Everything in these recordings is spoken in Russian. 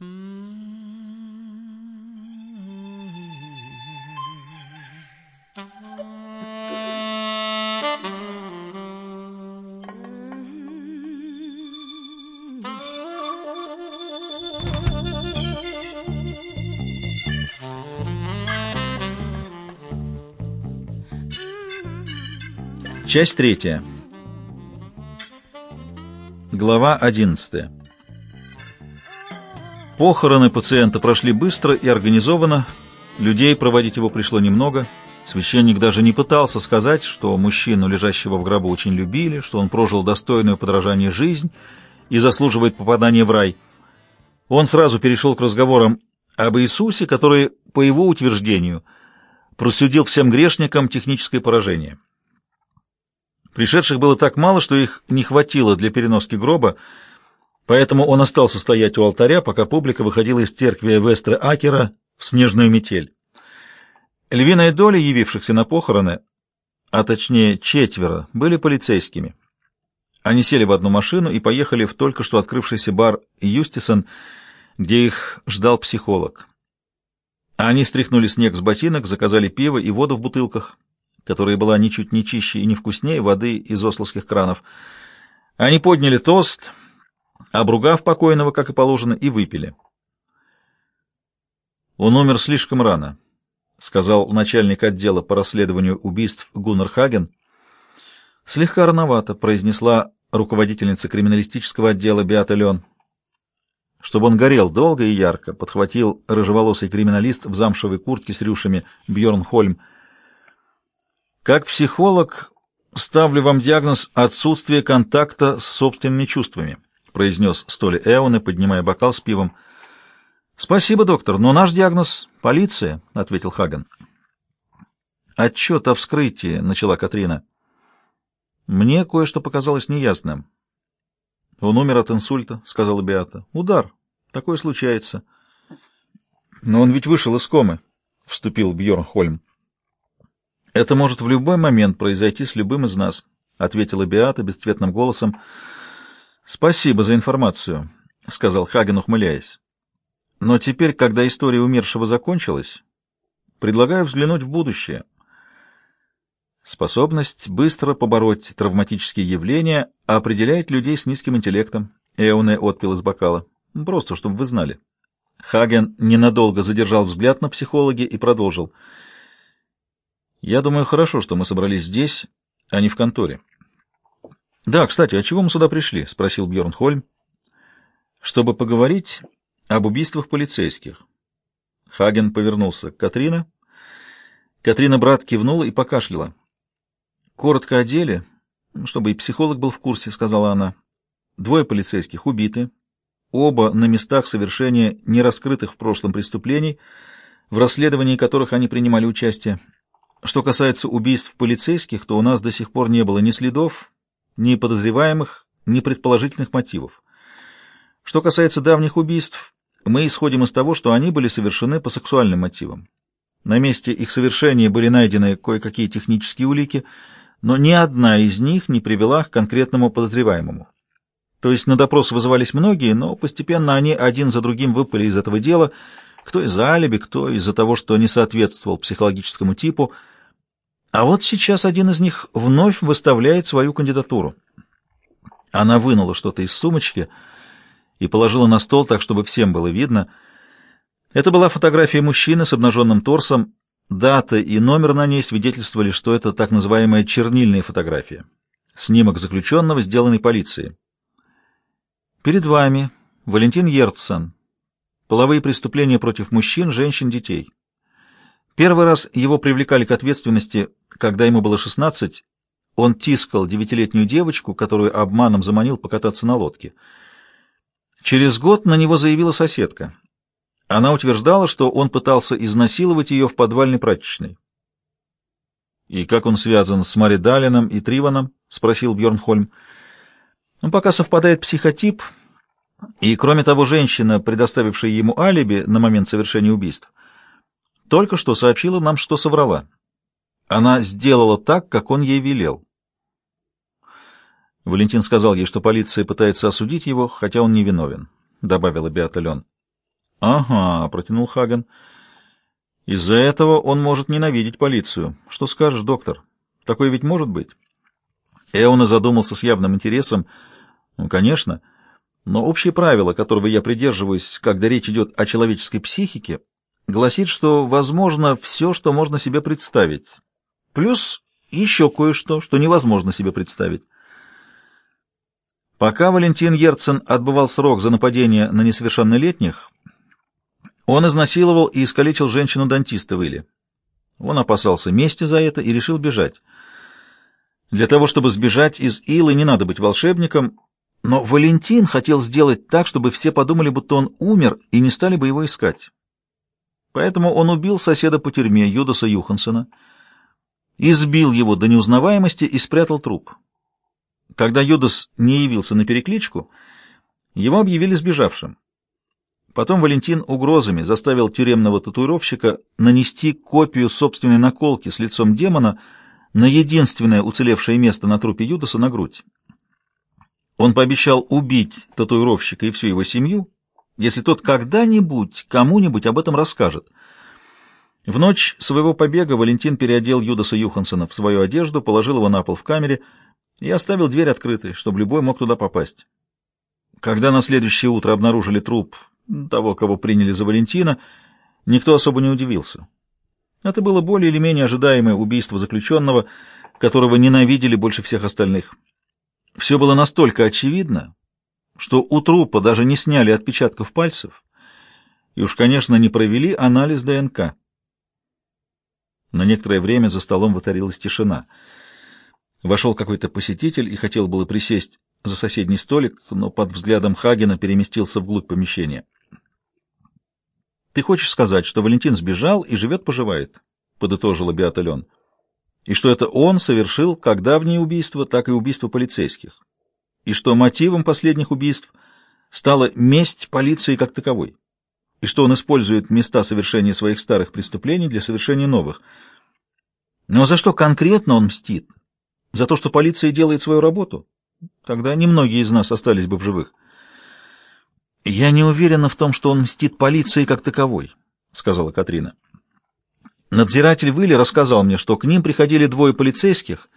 Часть третья. Глава одиннадцатая. Похороны пациента прошли быстро и организованно. Людей проводить его пришло немного. Священник даже не пытался сказать, что мужчину, лежащего в гробу, очень любили, что он прожил достойную подражание жизнь и заслуживает попадания в рай. Он сразу перешел к разговорам об Иисусе, который, по его утверждению, просудил всем грешникам техническое поражение. Пришедших было так мало, что их не хватило для переноски гроба, поэтому он остался стоять у алтаря, пока публика выходила из церкви Вестре Акера в снежную метель. Львиная доля явившихся на похороны, а точнее четверо, были полицейскими. Они сели в одну машину и поехали в только что открывшийся бар «Юстисон», где их ждал психолог. Они стряхнули снег с ботинок, заказали пиво и воду в бутылках, которая была ничуть не чище и не вкуснее воды из ословских кранов. Они подняли тост, обругав покойного, как и положено, и выпили. «Он умер слишком рано», — сказал начальник отдела по расследованию убийств Гуннар Хаген. «Слегка рановато», — произнесла руководительница криминалистического отдела Беата Лен. Чтобы он горел долго и ярко, подхватил рыжеволосый криминалист в замшевой куртке с рюшами Бьорн Хольм — как психолог ставлю вам диагноз отсутствие контакта с собственными чувствами, произнес Столи Эоне, поднимая бокал с пивом. Спасибо, доктор, но наш диагноз — полиция, ответил Хаген. Отчет о вскрытии, начала Катрина. Мне кое-что показалось неясным. Он умер от инсульта, сказала Беата. Удар. Такое случается. Но он ведь вышел из комы, вступил Бьорн Хольм. «Это может в любой момент произойти с любым из нас», — ответила Беата бесцветным голосом. «Спасибо за информацию», — сказал Хаген, ухмыляясь. «Но теперь, когда история умершего закончилась, предлагаю взглянуть в будущее. Способность быстро побороть травматические явления определяет людей с низким интеллектом». Эоне отпил из бокала. «Просто, чтобы вы знали». Хаген ненадолго задержал взгляд на психологи и продолжил — я думаю, хорошо, что мы собрались здесь, а не в конторе. Да, кстати, а чего мы сюда пришли? спросил Бьорн Хольм. Чтобы поговорить об убийствах полицейских. Хаген повернулся к Катрина. Катрина брат кивнула и покашляла. Коротко о деле, чтобы и психолог был в курсе, сказала она. Двое полицейских убиты, оба на местах совершения нераскрытых в прошлом преступлений, в расследовании которых они принимали участие. Что касается убийств полицейских, то у нас до сих пор не было ни следов, ни подозреваемых, ни предположительных мотивов. Что касается давних убийств, мы исходим из того, что они были совершены по сексуальным мотивам. На месте их совершения были найдены кое-какие технические улики, но ни одна из них не привела к конкретному подозреваемому. То есть на допрос вызывались многие, но постепенно они один за другим выпали из этого дела – кто из-за алиби, кто из-за того, что не соответствовал психологическому типу. А вот сейчас один из них вновь выставляет свою кандидатуру. Она вынула что-то из сумочки и положила на стол так, чтобы всем было видно. Это была фотография мужчины с обнаженным торсом. Дата и номер на ней свидетельствовали, что это так называемая чернильная фотография. Снимок заключенного, сделанный полицией. Перед вами Валентин Ерцен, половые преступления против мужчин, женщин, детей. Первый раз его привлекали к ответственности, когда ему было 16, он тискал девятилетнюю девочку, которую обманом заманил покататься на лодке. Через год на него заявила соседка. Она утверждала, что он пытался изнасиловать ее в подвальной прачечной. «И как он связан с Мари Далином и Триваном?» — спросил Бьернхольм. «Ну, пока совпадает психотип, и, кроме того, женщина, предоставившая ему алиби на момент совершения убийств, только что сообщила нам, что соврала. Она сделала так, как он ей велел. Валентин сказал ей, что полиция пытается осудить его, хотя он не виновен, — добавила Беата Лен. Ага, протянул Хаген. Из-за этого он может ненавидеть полицию. Что скажешь, доктор? Такое ведь может быть? Эона задумался с явным интересом. Ну, конечно. Но общее правило, которого я придерживаюсь, когда речь идет о человеческой психике, гласит, что возможно все, что можно себе представить. Плюс еще кое-что, что невозможно себе представить. Пока Валентин Ерцен отбывал срок за нападение на несовершеннолетних, он изнасиловал и искалечил женщину-дантиста в Иле. Он опасался мести за это и решил бежать. Для того, чтобы сбежать из Илы, не надо быть волшебником, но Валентин хотел сделать так, чтобы все подумали, будто он умер, и не стали бы его искать. Поэтому он убил соседа по тюрьме, Юдаса Юхансена, избил его до неузнаваемости и спрятал труп. Когда Юдас не явился на перекличку, его объявили сбежавшим. Потом Валентин угрозами заставил тюремного татуировщика нанести копию собственной наколки с лицом демона на единственное уцелевшее место на трупе Юдаса на грудь. Он пообещал убить татуировщика и всю его семью, если тот когда-нибудь кому-нибудь об этом расскажет. В ночь своего побега Валентин переодел Юдаса Юхансона в свою одежду, положил его на пол в камере и оставил дверь открытой, чтобы любой мог туда попасть. Когда на следующее утро обнаружили труп того, кого приняли за Валентина, никто особо не удивился. Это было более или менее ожидаемое убийство заключенного, которого ненавидели больше всех остальных. Все было настолько очевидно, что у трупа даже не сняли отпечатков пальцев и уж, конечно, не провели анализ ДНК. На некоторое время за столом воцарилась тишина — Вошел какой-то посетитель и хотел было присесть за соседний столик, но под взглядом Хагена переместился вглубь помещения. «Ты хочешь сказать, что Валентин сбежал и живет-поживает?» — подытожила Беата Лен. «И что это он совершил как давние убийства, так и убийства полицейских. И что мотивом последних убийств стала месть полиции как таковой. И что он использует места совершения своих старых преступлений для совершения новых. Но за что конкретно он мстит?» За то, что полиция делает свою работу? Тогда немногие из нас остались бы в живых. «Я не уверена в том, что он мстит полиции как таковой», — сказала Катрина. Надзиратель Вилли рассказал мне, что к ним приходили двое полицейских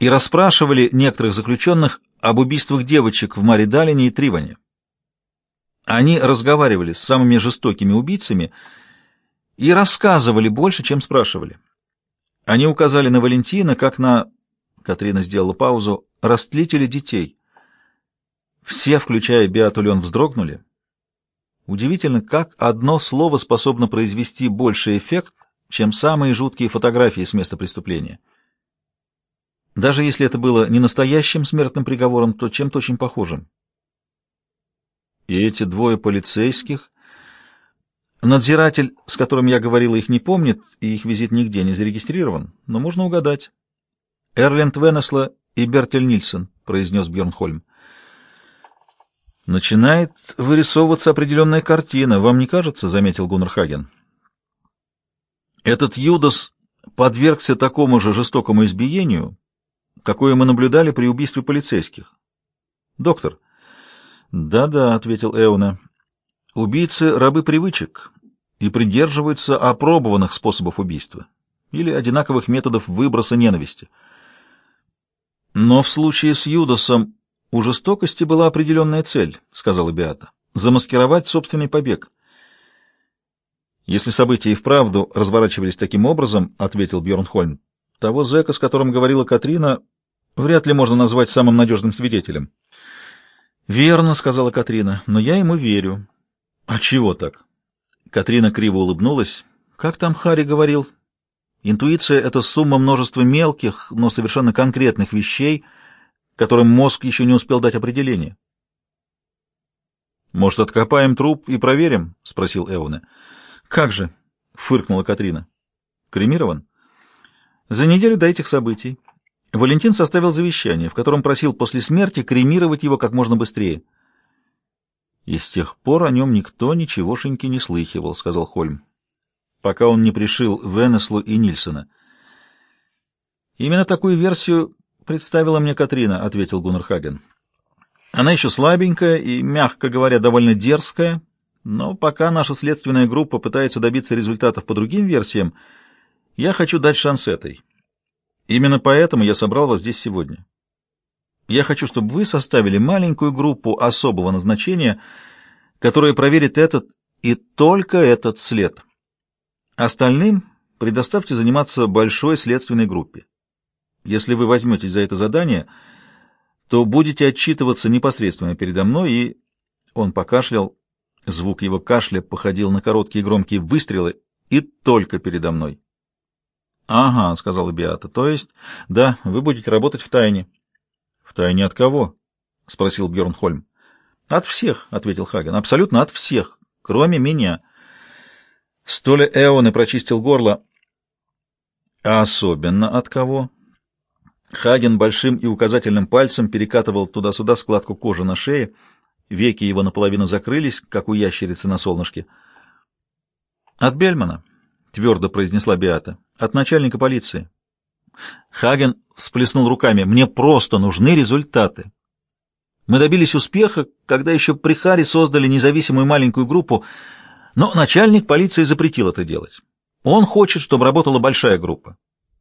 и расспрашивали некоторых заключенных об убийствах девочек в Маридалине и Триване. Они разговаривали с самыми жестокими убийцами и рассказывали больше, чем спрашивали. Они указали на Валентина как на Катрина сделала паузу. «Растлители детей». Все, включая Беату Лен, вздрогнули. Удивительно, как одно слово способно произвести больший эффект, чем самые жуткие фотографии с места преступления. Даже если это было не настоящим смертным приговором, то чем-то очень похожим. И эти двое полицейских... Надзиратель, с которым я говорила, их не помнит, и их визит нигде не зарегистрирован, но можно угадать. Эрленд Венесла и Бертель Нильсон, произнес Бьернхольм. Начинает вырисовываться определенная картина, вам не кажется, заметил Гуннер Хаген. Этот Юдас подвергся такому же жестокому избиению, какое мы наблюдали при убийстве полицейских. Доктор. Да-да, ответил Эуна. Убийцы рабы привычек и придерживаются опробованных способов убийства или одинаковых методов выброса ненависти. Но в случае с Юдасом у жестокости была определенная цель, сказала Беата. Замаскировать собственный побег. Если события и вправду разворачивались таким образом, ответил Бьорнхольм, того зэка, с которым говорила Катрина, вряд ли можно назвать самым надежным свидетелем. Верно, сказала Катрина, но я ему верю. А чего так? Катрина криво улыбнулась. Как там Хари говорил? Интуиция — это сумма множества мелких, но совершенно конкретных вещей, которым мозг еще не успел дать определение. «Может, откопаем труп и проверим?» — спросил Эуне. «Как же?» — фыркнула Катрина. «Кремирован?» За неделю до этих событий Валентин составил завещание, в котором просил после смерти кремировать его как можно быстрее. «И с тех пор о нем никто ничегошеньки не слыхивал», — сказал Хольм пока он не пришил Венеслу и Нильсона. «Именно такую версию представила мне Катрина», — ответил Гуннер Хаген. «Она еще слабенькая и, мягко говоря, довольно дерзкая, Но пока наша следственная группа пытается добиться результатов по другим версиям, я хочу дать шанс этой. Именно поэтому я собрал вас здесь сегодня. Я хочу, чтобы вы составили маленькую группу особого назначения, которая проверит этот и только этот след. Остальным предоставьте заниматься большой следственной группе. Если вы возьметесь за это задание, то будете отчитываться непосредственно передо мной и... Он покашлял, звук его кашля походил на короткие громкие выстрелы, и только передо мной. «Ага», — сказала Биата, — «то есть, да, вы будете работать в тайне». «В тайне от кого?» — спросил Бьернхольм. «От всех», — ответил Хаген, — «абсолютно от всех, кроме меня». Столя Эоны прочистил горло. «А особенно от кого?» Хаген большим и указательным пальцем перекатывал туда-сюда складку кожи на шее, веки его наполовину закрылись, как у ящерицы на солнышке. «От Бельмана», — твердо произнесла Биата, — «от начальника полиции». Хаген всплеснул руками. «Мне просто нужны результаты. Мы добились успеха, когда еще при Харе создали независимую маленькую группу, но начальник полиции запретил это делать. Он хочет, чтобы работала большая группа.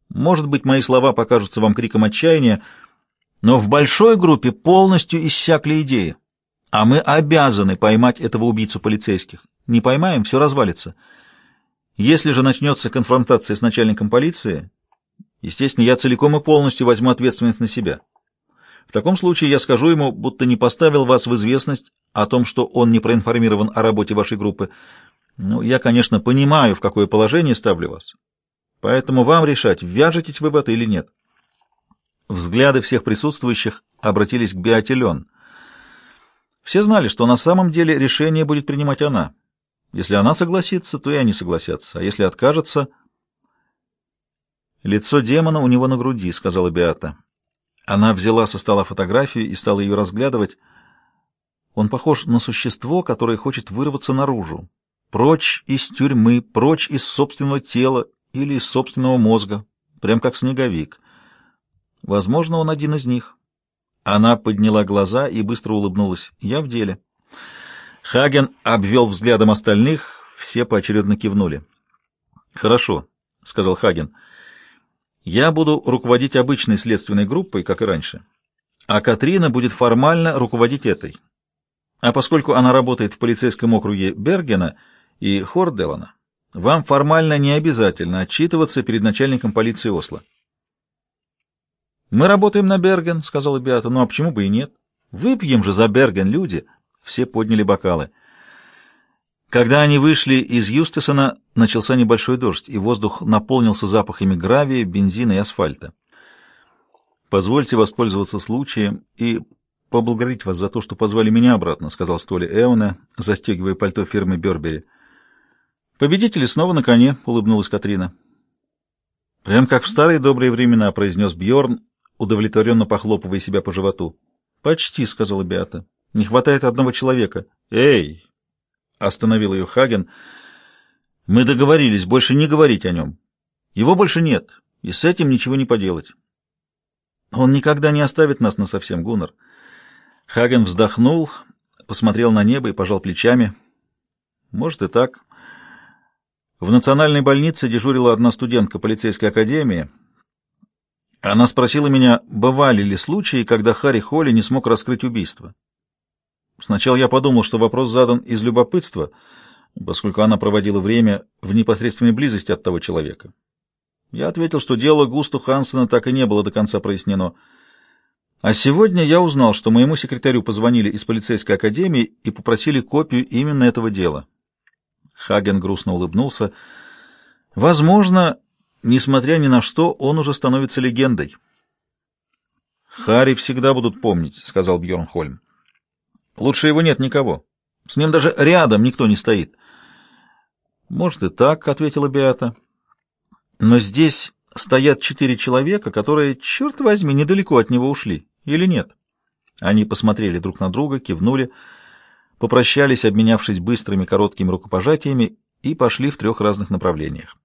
Может быть, мои слова покажутся вам криком отчаяния, но в большой группе полностью иссякли идеи. А мы обязаны поймать этого убийцу полицейских. Не поймаем, все развалится. Если же начнется конфронтация с начальником полиции, естественно, я целиком и полностью возьму ответственность на себя. В таком случае я скажу ему, будто не поставил вас в известность о том, что он не проинформирован о работе вашей группы. Ну, я, конечно, понимаю, в какое положение ставлю вас. Поэтому вам решать, вяжетесь вы в это или нет. Взгляды всех присутствующих обратились к Биотелен. Все знали, что на самом деле решение будет принимать она. Если она согласится, то и они согласятся, а если откажется... «Лицо демона у него на груди», — сказала Биата. Она взяла со стола фотографию и стала ее разглядывать. Он похож на существо, которое хочет вырваться наружу. Прочь из тюрьмы, прочь из собственного тела или из собственного мозга, прям как снеговик. Возможно, он один из них. Она подняла глаза и быстро улыбнулась. «Я в деле». Хаген обвел взглядом остальных, все поочередно кивнули. «Хорошо», — сказал Хаген. «Я буду руководить обычной следственной группой, как и раньше, а Катрина будет формально руководить этой. А поскольку она работает в полицейском округе Бергена, — и Хорделана, вам формально не обязательно отчитываться перед начальником полиции Осло. «Мы работаем на Берген», — сказала Беата. «Ну а почему бы и нет? Выпьем же за Берген, люди!» Все подняли бокалы. Когда они вышли из Юстисона, начался небольшой дождь, и воздух наполнился запахами гравия, бензина и асфальта. «Позвольте воспользоваться случаем и поблагодарить вас за то, что позвали меня обратно», — сказал Столи Эона, застегивая пальто фирмы Бербери. «Победители снова на коне», — улыбнулась Катрина. «Прям как в старые добрые времена», — произнес Бьорн, удовлетворенно похлопывая себя по животу. «Почти», — сказала Беата. «Не хватает одного человека». «Эй!» — остановил ее Хаген. «Мы договорились больше не говорить о нем. Его больше нет, и с этим ничего не поделать». «Он никогда не оставит нас насовсем, Гуннар». Хаген вздохнул, посмотрел на небо и пожал плечами. «Может и так». В национальной больнице дежурила одна студентка полицейской академии. Она спросила меня, бывали ли случаи, когда Харри Холли не смог раскрыть убийство. Сначала я подумал, что вопрос задан из любопытства, поскольку она проводила время в непосредственной близости от того человека. Я ответил, что дело Густу Хансена так и не было до конца прояснено. А сегодня я узнал, что моему секретарю позвонили из полицейской академии и попросили копию именно этого дела. Хаген грустно улыбнулся. Возможно, несмотря ни на что, он уже становится легендой. Хари всегда будут помнить, сказал Бьорн Хольм. Лучше его нет никого. С ним даже рядом никто не стоит. Может и так, ответила Беата. Но здесь стоят четыре человека, которые, черт возьми, недалеко от него ушли. Или нет? Они посмотрели друг на друга, кивнули попрощались, обменявшись быстрыми короткими рукопожатиями, и пошли в трех разных направлениях.